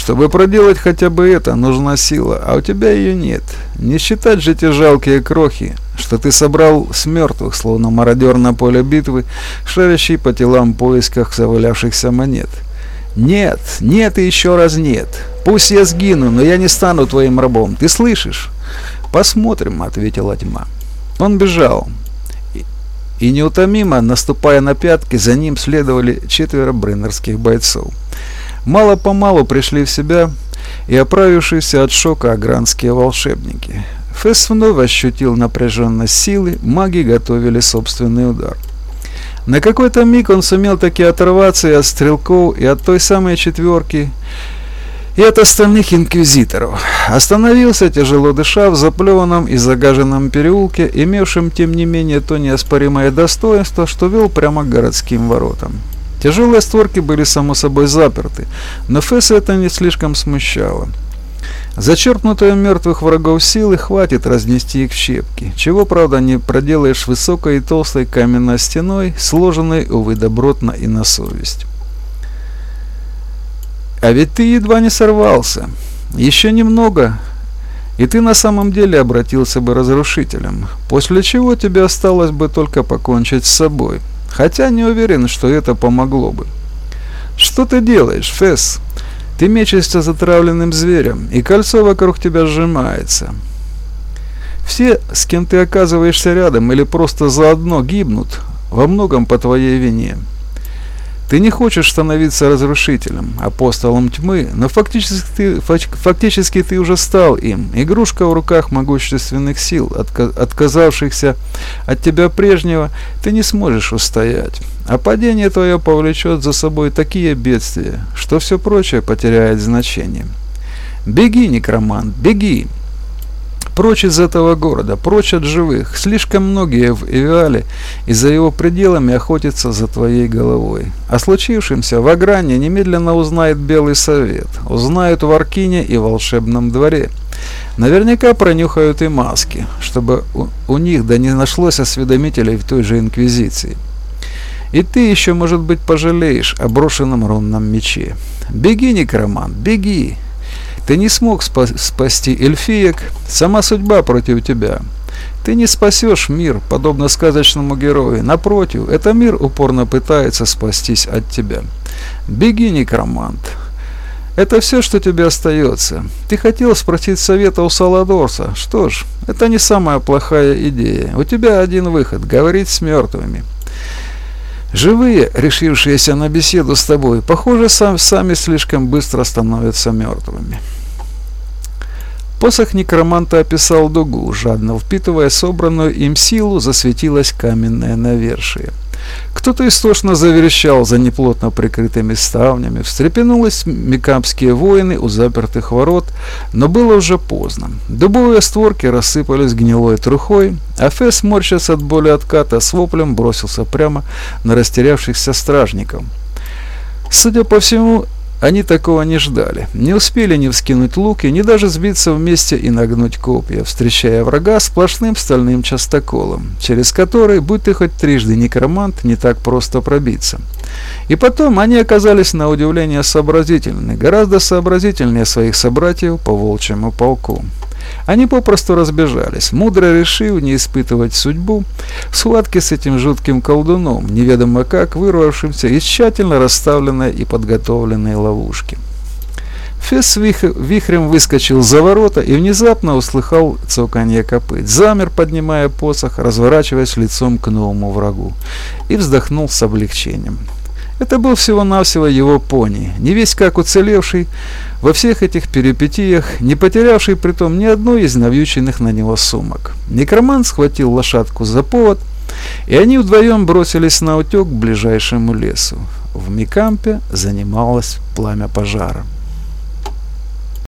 Чтобы проделать хотя бы это, нужна сила, а у тебя ее нет. Не считать же те жалкие крохи, что ты собрал с мертвых, словно мародер на поле битвы, шарящий по телам в поисках завалявшихся монет. Нет, нет и еще раз нет. Пусть я сгину, но я не стану твоим рабом. Ты слышишь? Посмотрим, ответила тьма. Он бежал. И неутомимо, наступая на пятки, за ним следовали четверо бреннерских бойцов. Мало-помалу пришли в себя и оправившиеся от шока агранские волшебники. Фесс вновь ощутил напряженность силы, маги готовили собственный удар. На какой-то миг он сумел таки оторваться и от стрелков, и от той самой четверки, и от остальных инквизиторов. Остановился, тяжело дыша, в заплеванном и загаженном переулке, имевшем, тем не менее, то неоспоримое достоинство, что вел прямо к городским воротам. Тяжелые створки были само собой заперты, но Фесса это не слишком смущало. Зачерпнутые мертвых врагов силы хватит разнести их в щепки, чего, правда, не проделаешь высокой и толстой каменной стеной, сложенной, увы, добротно и на совесть. А ведь ты едва не сорвался. Еще немного, и ты на самом деле обратился бы разрушителем, после чего тебе осталось бы только покончить с собой. Хотя не уверен, что это помогло бы. Что ты делаешь, Фесс? Ты мечешься затравленным зверем, и кольцо вокруг тебя сжимается. Все, с кем ты оказываешься рядом или просто заодно, гибнут, во многом по твоей вине. Ты не хочешь становиться разрушителем, апостолом тьмы, но фактически ты, фактически ты уже стал им, игрушка в руках могущественных сил, отка отказавшихся от тебя прежнего, ты не сможешь устоять. А падение твое повлечет за собой такие бедствия, что все прочее потеряет значение. Беги, некромант, беги! Прочь из этого города, прочь от живых. Слишком многие в Эвиале и за его пределами охотятся за твоей головой. О случившемся в Агране немедленно узнает Белый Совет, узнают в Аркине и волшебном дворе. Наверняка пронюхают и маски, чтобы у, у них да не нашлось осведомителей в той же Инквизиции. И ты еще, может быть, пожалеешь о брошенном рунном мече. Беги, некромант, беги! Ты не смог спа спасти эльфиек, сама судьба против тебя. Ты не спасешь мир, подобно сказочному герою. Напротив, это мир упорно пытается спастись от тебя. Беги, некромант. Это все, что тебе остается. Ты хотел спросить совета у Саладорса. Что ж, это не самая плохая идея. У тебя один выход – говорить с мертвыми. Живые, решившиеся на беседу с тобой, похоже, сам, сами слишком быстро становятся мертвыми. Посох некроманта описал дугу, жадно впитывая собранную им силу, засветилось каменное навершие. Кто-то истошно заверещал за неплотно прикрытыми ставнями, встрепенулись микамские воины у запертых ворот, но было уже поздно. Дубовые створки рассыпались гнилой трухой, а Фесс, морщась от боли отката, с воплем бросился прямо на растерявшихся стражников. Судя по всему, они такого не ждали. Не успели ни вскинуть луки, ни даже сбиться вместе и нагнуть копья, встречая врага сплошным стальным частоколом, через который, будь ты хоть трижды некромант, не так просто пробиться. И потом они оказались на удивление сообразительны, гораздо сообразительнее своих собратьев по волчьему полку. Они попросту разбежались, мудро решив не испытывать судьбу в схватке с этим жутким колдуном, неведомо как вырвавшимся из тщательно расставленной и подготовленной ловушки. Фесс вихрем выскочил за ворота и внезапно услыхал цоканье копыт. Замер, поднимая посох, разворачиваясь лицом к новому врагу, и вздохнул с облегчением. Это был всего-навсего его пони, не весь как уцелевший во всех этих перипетиях, не потерявший притом ни одной из навьюченных на него сумок. Некромант схватил лошадку за повод, и они вдвоем бросились на утек к ближайшему лесу. В Микампе занималось пламя пожара.